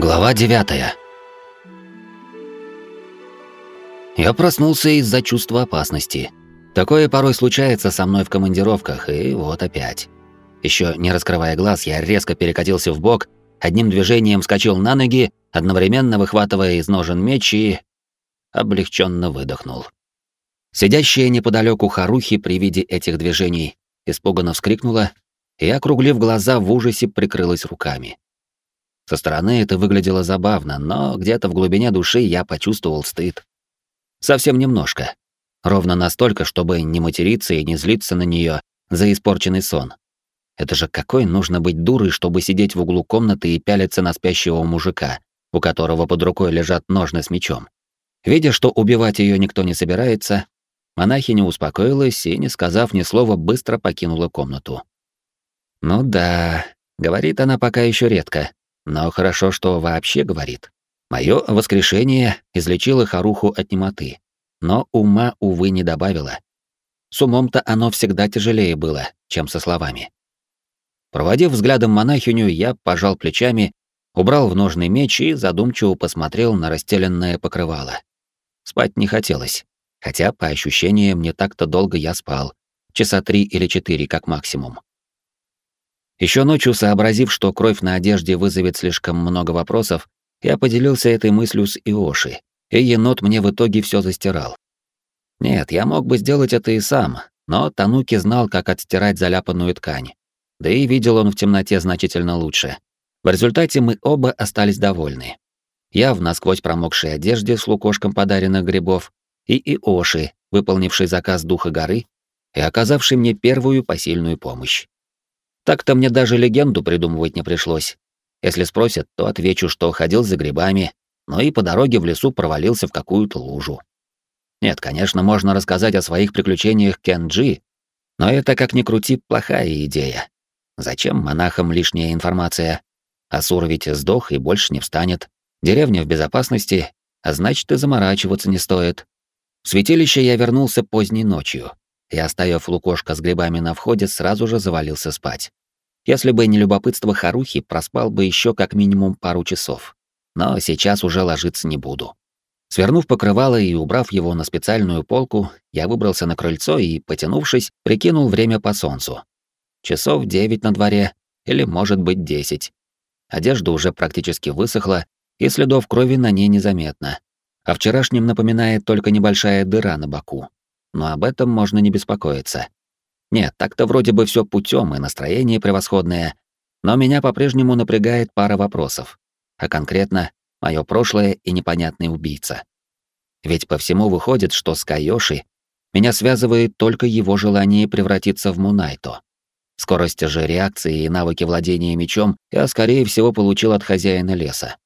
Глава 9 Я проснулся из-за чувства опасности. Такое порой случается со мной в командировках, и вот опять. Еще не раскрывая глаз, я резко перекатился в бок, одним движением вскочил на ноги, одновременно выхватывая из ножен меч и облегченно выдохнул. Сидящая неподалеку Харухи при виде этих движений испуганно вскрикнула и, округлив глаза, в ужасе прикрылась руками. Со стороны это выглядело забавно, но где-то в глубине души я почувствовал стыд. Совсем немножко. Ровно настолько, чтобы не материться и не злиться на нее за испорченный сон. Это же какой нужно быть дурой, чтобы сидеть в углу комнаты и пялиться на спящего мужика, у которого под рукой лежат ножны с мечом. Видя, что убивать ее никто не собирается, монахиня успокоилась и, не сказав ни слова, быстро покинула комнату. Ну да, говорит она пока еще редко, но хорошо, что вообще говорит. Мое воскрешение излечило Харуху от немоты, но ума, увы, не добавило. С умом-то оно всегда тяжелее было, чем со словами. Проводив взглядом монахиню, я пожал плечами, убрал в ножный меч и задумчиво посмотрел на расстеленное покрывало. Спать не хотелось, хотя, по ощущениям, не так-то долго я спал, часа три или четыре как максимум. Еще ночью, сообразив, что кровь на одежде вызовет слишком много вопросов, я поделился этой мыслью с Иоши, и енот мне в итоге все застирал. Нет, я мог бы сделать это и сам, но Тануки знал, как отстирать заляпанную ткань. Да и видел он в темноте значительно лучше. В результате мы оба остались довольны. Я в насквозь промокшей одежде с лукошком подаренных грибов, и Иоши, выполнивший заказ духа горы и оказавший мне первую посильную помощь. Так-то мне даже легенду придумывать не пришлось. Если спросят, то отвечу, что ходил за грибами, но и по дороге в лесу провалился в какую-то лужу. Нет, конечно, можно рассказать о своих приключениях Кенджи, но это, как ни крути, плохая идея. Зачем монахам лишняя информация? Асур ведь сдох и больше не встанет. Деревня в безопасности, а значит и заморачиваться не стоит. В святилище я вернулся поздней ночью и, оставив лукошко с грибами на входе, сразу же завалился спать. Если бы не любопытство Харухи, проспал бы еще как минимум пару часов. Но сейчас уже ложиться не буду. Свернув покрывало и убрав его на специальную полку, я выбрался на крыльцо и, потянувшись, прикинул время по солнцу. Часов девять на дворе, или, может быть, десять. Одежда уже практически высохла, и следов крови на ней незаметно. О вчерашнем напоминает только небольшая дыра на боку но об этом можно не беспокоиться. Нет, так-то вроде бы все путем и настроение превосходное, но меня по-прежнему напрягает пара вопросов, а конкретно мое прошлое и непонятный убийца. Ведь по всему выходит, что с Кайоши меня связывает только его желание превратиться в Мунайто. Скорость же реакции и навыки владения мечом я, скорее всего, получил от хозяина леса.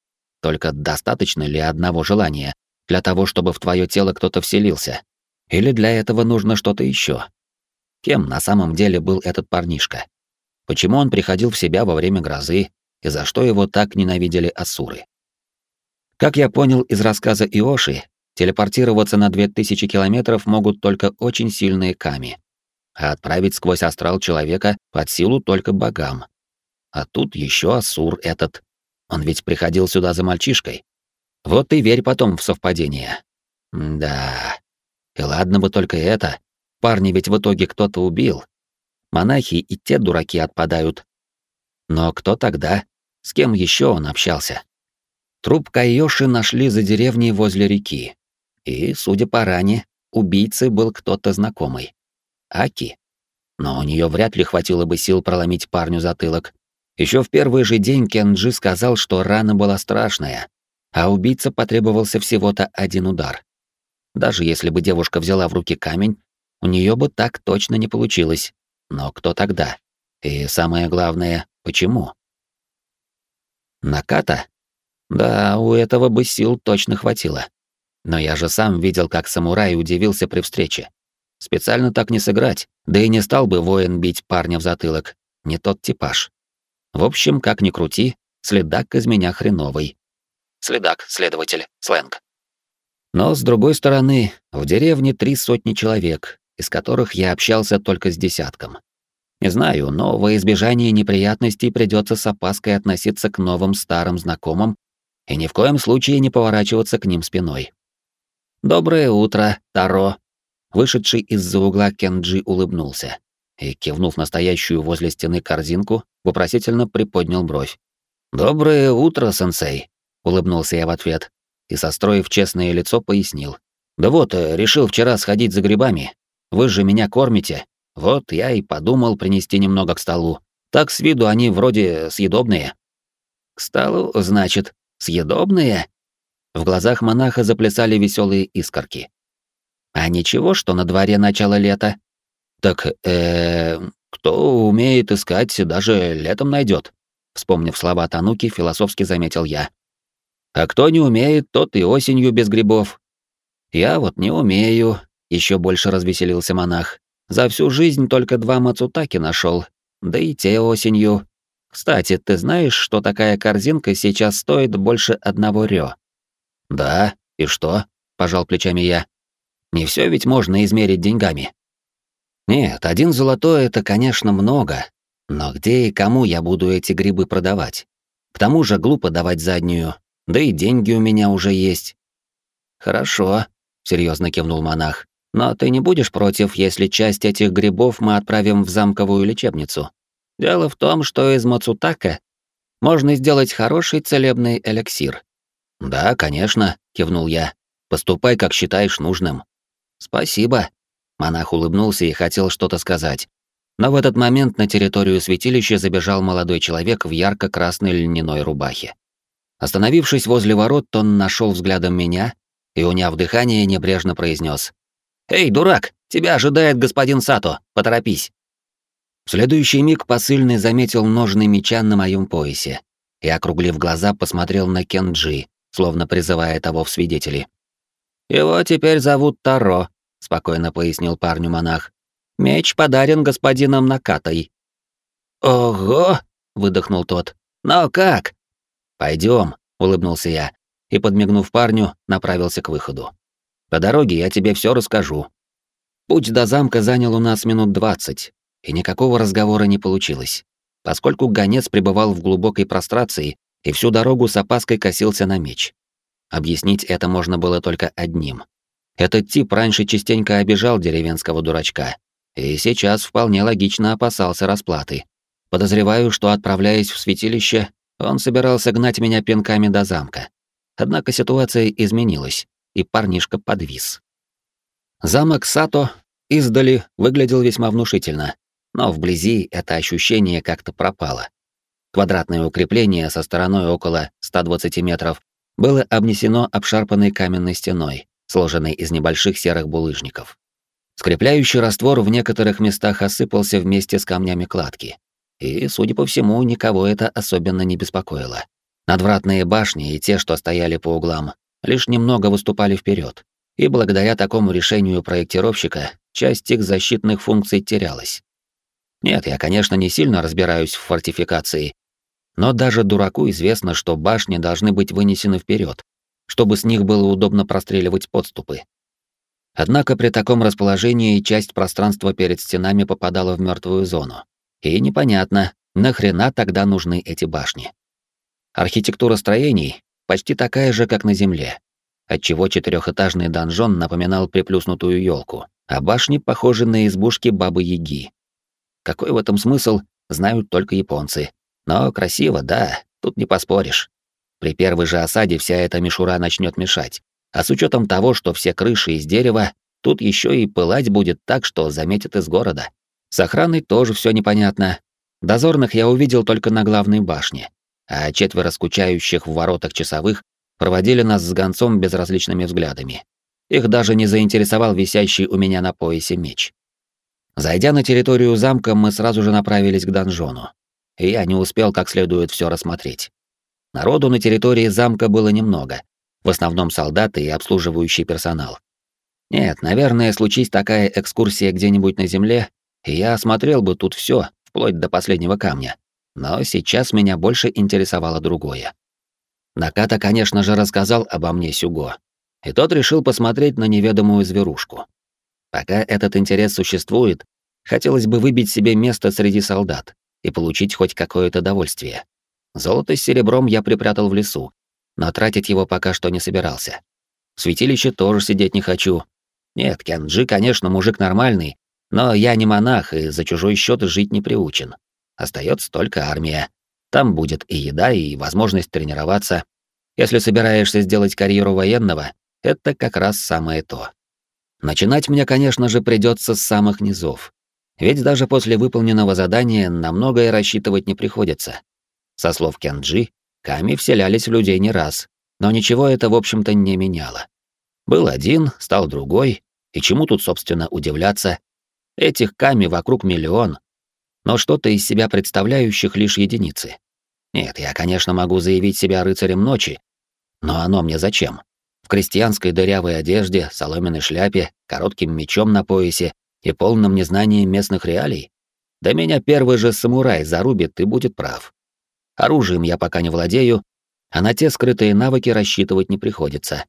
Только достаточно ли одного желания для того, чтобы в твое тело кто-то вселился? Или для этого нужно что-то еще? Кем на самом деле был этот парнишка? Почему он приходил в себя во время грозы, и за что его так ненавидели асуры? Как я понял из рассказа Иоши, телепортироваться на 2000 километров могут только очень сильные ками, а отправить сквозь астрал человека под силу только богам. А тут еще асур этот. Он ведь приходил сюда за мальчишкой. Вот и верь потом в совпадение. Да. И ладно бы только это. Парни ведь в итоге кто-то убил. Монахи и те дураки отпадают. Но кто тогда? С кем еще он общался? Труп Кайоши нашли за деревней возле реки. И, судя по ране, убийцей был кто-то знакомый. Аки. Но у нее вряд ли хватило бы сил проломить парню затылок. Еще в первый же день Кенджи сказал, что рана была страшная, а убийца потребовался всего-то один удар. Даже если бы девушка взяла в руки камень, у нее бы так точно не получилось. Но кто тогда? И самое главное, почему? Наката? Да, у этого бы сил точно хватило. Но я же сам видел, как самурай удивился при встрече. Специально так не сыграть, да и не стал бы воин бить парня в затылок. Не тот типаж. В общем, как ни крути, следак из меня хреновый. Следак, следователь, сленг. Но, с другой стороны, в деревне три сотни человек, из которых я общался только с десятком. Не знаю, но во избежание неприятностей придется с опаской относиться к новым старым знакомым и ни в коем случае не поворачиваться к ним спиной. «Доброе утро, Таро!» Вышедший из-за угла Кенджи улыбнулся и, кивнув настоящую возле стены корзинку, вопросительно приподнял бровь. «Доброе утро, сенсей!» — улыбнулся я в ответ и, состроив честное лицо, пояснил. «Да вот, э, решил вчера сходить за грибами. Вы же меня кормите. Вот я и подумал принести немного к столу. Так с виду они вроде съедобные». «К столу, значит, съедобные?» В глазах монаха заплясали веселые искорки. «А ничего, что на дворе начало лета?» «Так, э, кто умеет искать, даже летом найдет. Вспомнив слова Тануки, философски заметил я. А кто не умеет, тот и осенью без грибов. Я вот не умею, еще больше развеселился монах. За всю жизнь только два мацутаки нашел, да и те осенью. Кстати, ты знаешь, что такая корзинка сейчас стоит больше одного рё? Да, и что? пожал плечами я. Не все ведь можно измерить деньгами. Нет, один золотой это, конечно, много, но где и кому я буду эти грибы продавать? К тому же глупо давать заднюю, да и деньги у меня уже есть. Хорошо, серьезно кивнул монах. Но ты не будешь против, если часть этих грибов мы отправим в замковую лечебницу? Дело в том, что из мацутака можно сделать хороший целебный эликсир. Да, конечно, кивнул я. Поступай, как считаешь нужным. Спасибо. Монах улыбнулся и хотел что-то сказать. Но в этот момент на территорию святилища забежал молодой человек в ярко-красной льняной рубахе. Остановившись возле ворот, он нашел взглядом меня и, уняв дыхание, небрежно произнес: «Эй, дурак, тебя ожидает господин Сато, поторопись!» В следующий миг посыльный заметил ножны меча на моем поясе и, округлив глаза, посмотрел на Кенджи, словно призывая того в свидетели. «Его теперь зовут Таро», — спокойно пояснил парню монах. «Меч подарен господином Накатой». «Ого!» — выдохнул тот. «Но как?» Пойдем, улыбнулся я и, подмигнув парню, направился к выходу. По дороге я тебе все расскажу. Путь до замка занял у нас минут двадцать, и никакого разговора не получилось, поскольку гонец пребывал в глубокой прострации и всю дорогу с опаской косился на меч. Объяснить это можно было только одним. Этот тип раньше частенько обижал деревенского дурачка, и сейчас вполне логично опасался расплаты. Подозреваю, что, отправляясь в святилище, он собирался гнать меня пинками до замка. Однако ситуация изменилась, и парнишка подвис. Замок Сато издали выглядел весьма внушительно, но вблизи это ощущение как-то пропало. Квадратное укрепление со стороной около 120 метров было обнесено обшарпанной каменной стеной, сложенной из небольших серых булыжников. Скрепляющий раствор в некоторых местах осыпался вместе с камнями кладки. И, судя по всему, никого это особенно не беспокоило. Надвратные башни и те, что стояли по углам, лишь немного выступали вперед, и благодаря такому решению проектировщика часть их защитных функций терялась. Нет, я, конечно, не сильно разбираюсь в фортификации, но даже дураку известно, что башни должны быть вынесены вперед, чтобы с них было удобно простреливать подступы. Однако при таком расположении часть пространства перед стенами попадала в мертвую зону. И непонятно, нахрена тогда нужны эти башни. Архитектура строений почти такая же, как на Земле, отчего четырехэтажный донжон напоминал приплюснутую елку, а башни похожи на избушки Бабы-Яги. Какой в этом смысл, знают только японцы. Но красиво, да, тут не поспоришь. При первой же осаде вся эта мишура начнет мешать. А с учетом того, что все крыши из дерева, тут еще и пылать будет так, что заметят из города. С охраной тоже все непонятно. Дозорных я увидел только на главной башне, а четверо скучающих в воротах часовых проводили нас с гонцом безразличными взглядами. Их даже не заинтересовал висящий у меня на поясе меч. Зайдя на территорию замка, мы сразу же направились к донжону. И я не успел как следует все рассмотреть. Народу на территории замка было немного, в основном солдаты и обслуживающий персонал. Нет, наверное, случись такая экскурсия где-нибудь на земле, я осмотрел бы тут все, вплоть до последнего камня. Но сейчас меня больше интересовало другое. Наката, конечно же, рассказал обо мне Сюго, и тот решил посмотреть на неведомую зверушку. Пока этот интерес существует, хотелось бы выбить себе место среди солдат и получить хоть какое-то довольствие. Золото с серебром я припрятал в лесу, но тратить его пока что не собирался. В святилище тоже сидеть не хочу. Нет, Кенджи, конечно, мужик нормальный, но я не монах и за чужой счет жить не приучен. Остается только армия. Там будет и еда, и возможность тренироваться. Если собираешься сделать карьеру военного, это как раз самое то. Начинать мне, конечно же, придется с самых низов. Ведь даже после выполненного задания на многое рассчитывать не приходится. Со слов Кенджи, Ками вселялись в людей не раз, но ничего это, в общем-то, не меняло. Был один, стал другой, и чему тут, собственно, удивляться? Этих Ками вокруг миллион, но что-то из себя представляющих лишь единицы. Нет, я, конечно, могу заявить себя рыцарем ночи, но оно мне зачем? В крестьянской дырявой одежде, соломенной шляпе, коротким мечом на поясе и полном незнании местных реалий? Да меня первый же самурай зарубит и будет прав. Оружием я пока не владею, а на те скрытые навыки рассчитывать не приходится.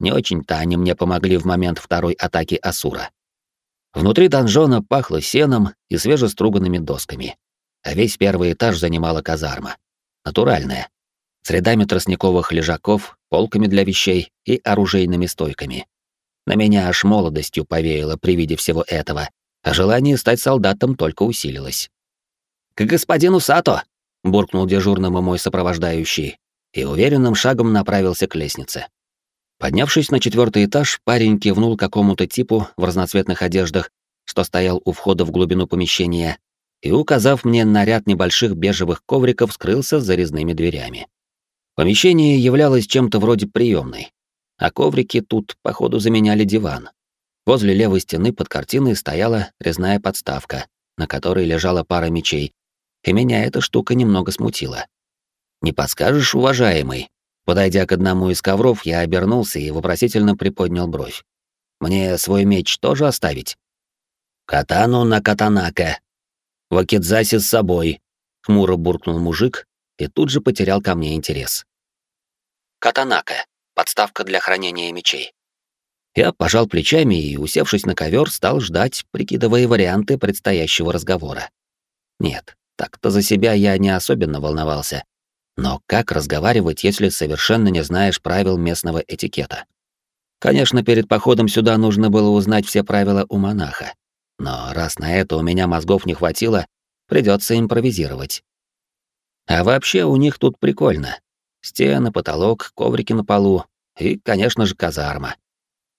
Не очень-то они мне помогли в момент второй атаки Асура. Внутри донжона пахло сеном и свежеструганными досками. А весь первый этаж занимала казарма. Натуральная. С рядами тростниковых лежаков, полками для вещей и оружейными стойками. На меня аж молодостью повеяло при виде всего этого, а желание стать солдатом только усилилось. «К господину Сато!» — буркнул дежурному мой сопровождающий и уверенным шагом направился к лестнице. Поднявшись на четвертый этаж, парень кивнул какому-то типу в разноцветных одеждах, что стоял у входа в глубину помещения, и, указав мне на ряд небольших бежевых ковриков, скрылся за резными дверями. Помещение являлось чем-то вроде приемной, а коврики тут, походу, заменяли диван. Возле левой стены под картиной стояла резная подставка, на которой лежала пара мечей, и меня эта штука немного смутила. «Не подскажешь, уважаемый?» Подойдя к одному из ковров, я обернулся и вопросительно приподнял бровь. «Мне свой меч тоже оставить?» «Катану на катанаке. Вакидзаси с собой», — хмуро буркнул мужик и тут же потерял ко мне интерес. Катанака — подставка для хранения мечей. Я пожал плечами и, усевшись на ковер, стал ждать, прикидывая варианты предстоящего разговора. Нет, так-то за себя я не особенно волновался. Но как разговаривать, если совершенно не знаешь правил местного этикета? Конечно, перед походом сюда нужно было узнать все правила у монаха. Но раз на это у меня мозгов не хватило, придется импровизировать. А вообще у них тут прикольно. Стены, потолок, коврики на полу и, конечно же, казарма.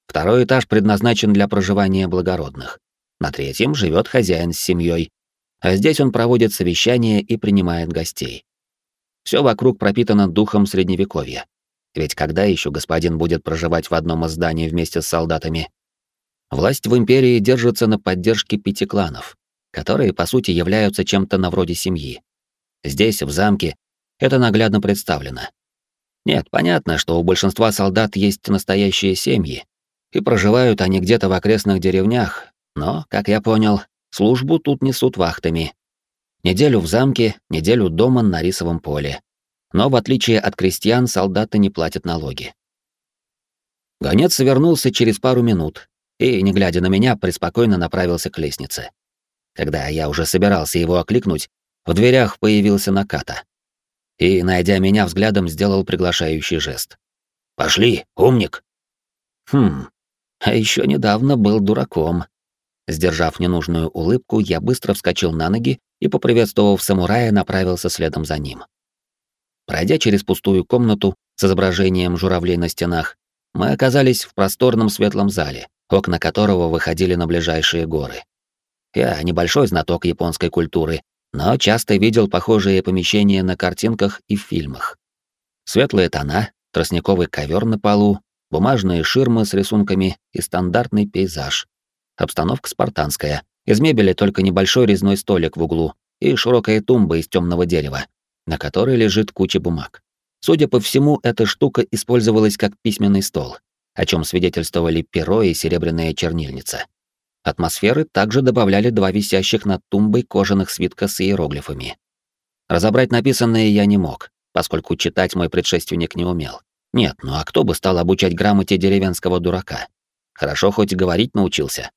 Второй этаж предназначен для проживания благородных. На третьем живет хозяин с семьей, а здесь он проводит совещания и принимает гостей. Все вокруг пропитано духом средневековья. Ведь когда еще господин будет проживать в одном из зданий вместе с солдатами? Власть в империи держится на поддержке пяти кланов, которые, по сути, являются чем-то на вроде семьи. Здесь, в замке, это наглядно представлено. Нет, понятно, что у большинства солдат есть настоящие семьи, и проживают они где-то в окрестных деревнях, но, как я понял, службу тут несут вахтами. Неделю в замке, неделю дома на рисовом поле. Но, в отличие от крестьян, солдаты не платят налоги. Гонец вернулся через пару минут и, не глядя на меня, преспокойно направился к лестнице. Когда я уже собирался его окликнуть, в дверях появился Наката. И, найдя меня взглядом, сделал приглашающий жест. «Пошли, умник!» Хм, а еще недавно был дураком. Сдержав ненужную улыбку, я быстро вскочил на ноги и, поприветствовав самурая, направился следом за ним. Пройдя через пустую комнату с изображением журавлей на стенах, мы оказались в просторном светлом зале, окна которого выходили на ближайшие горы. Я небольшой знаток японской культуры, но часто видел похожие помещения на картинках и в фильмах. Светлые тона, тростниковый ковер на полу, бумажные ширмы с рисунками и стандартный пейзаж. Обстановка спартанская. Из мебели только небольшой резной столик в углу и широкая тумба из темного дерева, на которой лежит куча бумаг. Судя по всему, эта штука использовалась как письменный стол, о чем свидетельствовали перо и серебряная чернильница. Атмосферы также добавляли два висящих над тумбой кожаных свитка с иероглифами. Разобрать написанное я не мог, поскольку читать мой предшественник не умел. Нет, ну а кто бы стал обучать грамоте деревенского дурака? Хорошо хоть говорить научился.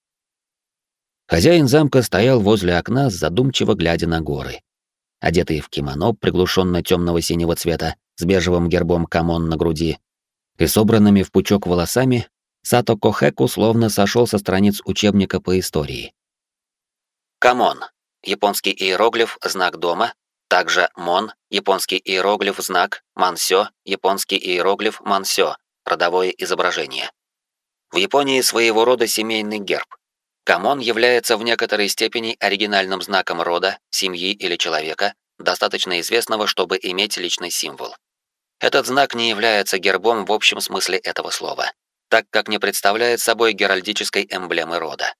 Хозяин замка стоял возле окна, задумчиво глядя на горы. Одетый в кимоно приглушенно темного синего цвета, с бежевым гербом Камон на груди и собранными в пучок волосами, Сато Кохэку словно сошел со страниц учебника по истории. Камон. Японский иероглиф «знак дома», также Мон, японский иероглиф знак, Монсё, японский иероглиф Монсё, родовое изображение. В Японии своего рода семейный герб. Камон является в некоторой степени оригинальным знаком рода, семьи или человека, достаточно известного, чтобы иметь личный символ. Этот знак не является гербом в общем смысле этого слова, так как не представляет собой геральдической эмблемы рода.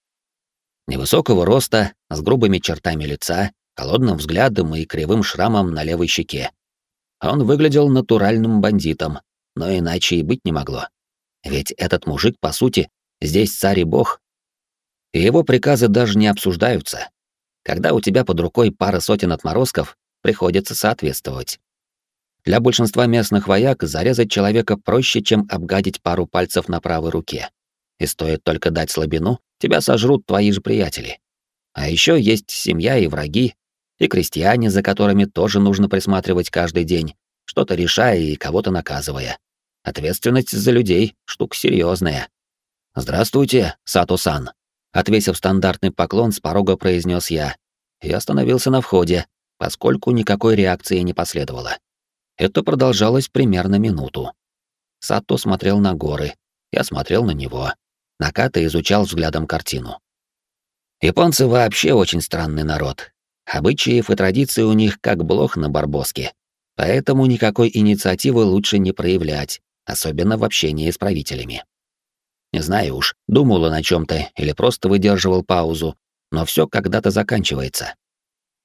Невысокого роста, с грубыми чертами лица, холодным взглядом и кривым шрамом на левой щеке. Он выглядел натуральным бандитом, но иначе и быть не могло. Ведь этот мужик, по сути, здесь царь и бог. И его приказы даже не обсуждаются. Когда у тебя под рукой пара сотен отморозков, приходится соответствовать. Для большинства местных вояк зарезать человека проще, чем обгадить пару пальцев на правой руке. И стоит только дать слабину, тебя сожрут твои же приятели. А еще есть семья и враги, и крестьяне, за которыми тоже нужно присматривать каждый день, что-то решая и кого-то наказывая. Ответственность за людей — штука серьезная. «Здравствуйте, Сато-сан», — отвесив стандартный поклон, с порога произнес я и остановился на входе, поскольку никакой реакции не последовало. Это продолжалось примерно минуту. Сато смотрел на горы, я смотрел на него. Наката изучал взглядом картину. Японцы вообще очень странный народ, Обычаев и традиции у них как блох на барбоске. Поэтому никакой инициативы лучше не проявлять, особенно в общении с правителями. Не знаю уж, думал он о чем то или просто выдерживал паузу, но все когда-то заканчивается.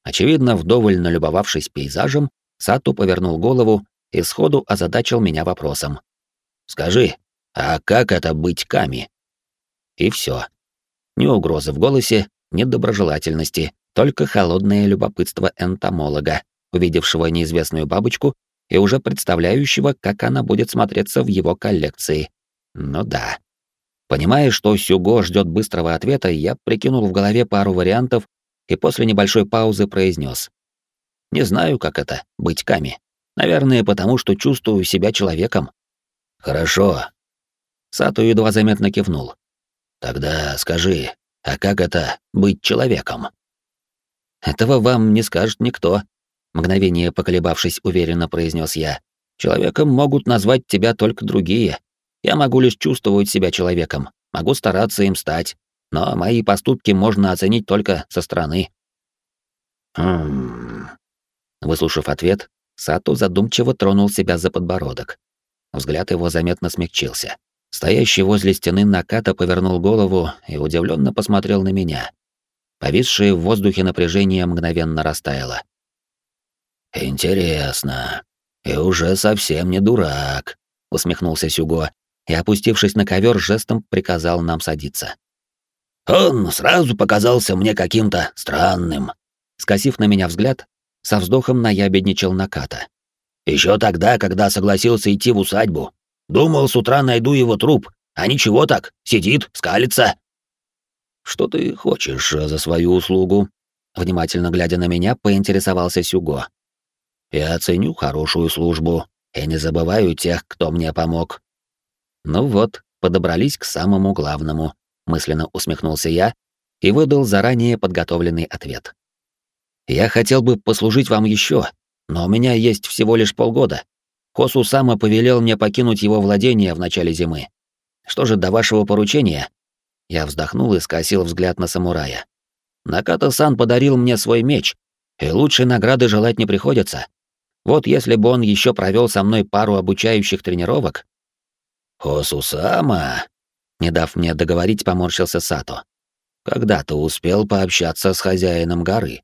Очевидно, вдоволь налюбовавшись пейзажем, Сату повернул голову и сходу озадачил меня вопросом. «Скажи, а как это быть Ками?» И все. Ни угрозы в голосе, ни доброжелательности, только холодное любопытство энтомолога, увидевшего неизвестную бабочку и уже представляющего, как она будет смотреться в его коллекции. Ну да. Понимая, что Сюго ждет быстрого ответа, я прикинул в голове пару вариантов и после небольшой паузы произнес: «Не знаю, как это — быть Ками. Наверное, потому что чувствую себя человеком». «Хорошо». Сату едва заметно кивнул. «Тогда скажи, а как это — быть человеком?» Этого вам не скажет никто, мгновение поколебавшись, уверенно произнес я. Человеком могут назвать тебя только другие. Я могу лишь чувствовать себя человеком, могу стараться им стать, но мои поступки можно оценить только со стороны. Хм. Выслушав ответ, Сато задумчиво тронул себя за подбородок. Взгляд его заметно смягчился. Стоящий возле стены Наката повернул голову и удивленно посмотрел на меня. Повисшее в воздухе напряжение мгновенно растаяло. «Интересно. И уже совсем не дурак», — усмехнулся Сюго и, опустившись на ковер, жестом приказал нам садиться. «Он сразу показался мне каким-то странным», — скосив на меня взгляд, со вздохом наябедничал Наката. Еще тогда, когда согласился идти в усадьбу. Думал, с утра найду его труп, а ничего так, сидит, скалится. «Что ты хочешь за свою услугу?» Внимательно глядя на меня, поинтересовался Сюго. «Я ценю хорошую службу и не забываю тех, кто мне помог». «Ну вот, подобрались к самому главному», — мысленно усмехнулся я и выдал заранее подготовленный ответ. «Я хотел бы послужить вам еще, но у меня есть всего лишь полгода. Хосу Сама повелел мне покинуть его владение в начале зимы. Что же до вашего поручения, я вздохнул и скосил взгляд на самурая. Наката-сан подарил мне свой меч, и лучшей награды желать не приходится. Вот если бы он еще провел со мной пару обучающих тренировок... Хосусама, не дав мне договорить, поморщился Сато. Когда ты успел пообщаться с хозяином горы?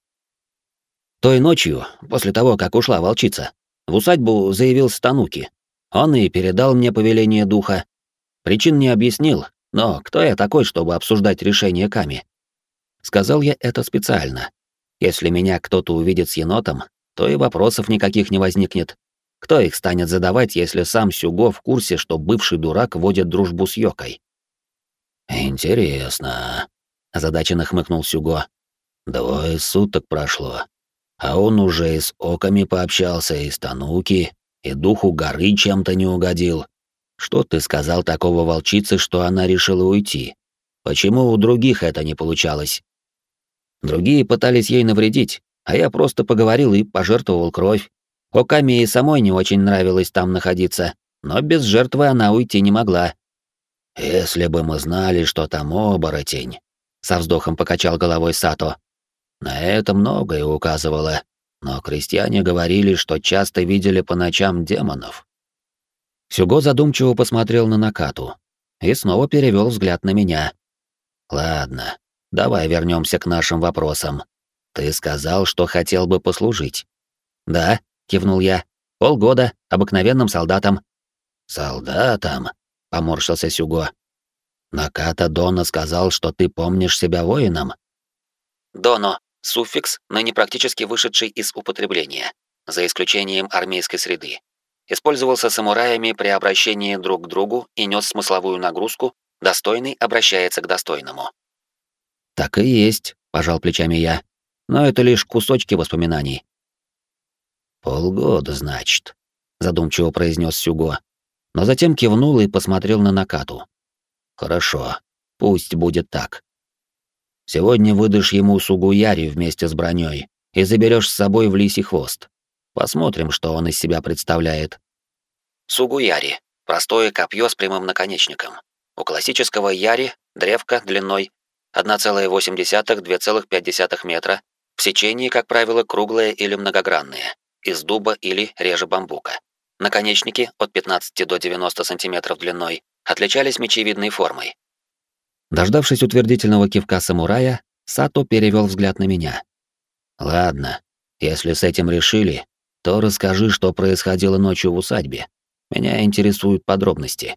Той ночью, после того, как ушла волчица, в усадьбу заявился Тануки. Он и передал мне повеление духа. Причин не объяснил, но кто я такой, чтобы обсуждать решение Ками? Сказал я это специально. Если меня кто-то увидит с енотом, то и вопросов никаких не возникнет. Кто их станет задавать, если сам Сюго в курсе, что бывший дурак водит дружбу с Йокой? «Интересно», — озадаченно хмыкнул Сюго. «Двое суток прошло, а он уже и с Оками пообщался, и с Тануки, И духу горы чем-то не угодил. Что ты сказал такого волчице, что она решила уйти? Почему у других это не получалось? Другие пытались ей навредить, а я просто поговорил и пожертвовал кровь. Оками и самой не очень нравилось там находиться, но без жертвы она уйти не могла. «Если бы мы знали, что там оборотень», — со вздохом покачал головой Сато. «На это многое указывало, но крестьяне говорили, что часто видели по ночам демонов». Сюго задумчиво посмотрел на Накату и снова перевел взгляд на меня. «Ладно, давай вернемся к нашим вопросам. Ты сказал, что хотел бы послужить». «Да», — кивнул я, — «полгода, обыкновенным солдатом». «Солдатом?» поморщился Сюго. Наката Дона сказал, что ты помнишь себя воином. Доно суффикс, ныне практически вышедший из употребления, за исключением армейской среды. Использовался самураями при обращении друг к другу и нес смысловую нагрузку «достойный обращается к достойному». «Так и есть», — пожал плечами я. «Но это лишь кусочки воспоминаний». «Полгода, значит», — задумчиво произнес Сюго но затем кивнул и посмотрел на Накату. «Хорошо, пусть будет так. Сегодня выдашь ему сугуяри вместе с броней и заберешь с собой в лисий хвост. Посмотрим, что он из себя представляет». Сугуяри — простое копье с прямым наконечником. У классического яри древко длиной 1,8-2,5 метра, в сечении, как правило, круглое или многогранное, из дуба или реже бамбука. Наконечники от 15 до 90 сантиметров длиной отличались мечевидной формой. Дождавшись утвердительного кивка самурая, Сато перевел взгляд на меня. «Ладно, если с этим решили, то расскажи, что происходило ночью в усадьбе. Меня интересуют подробности».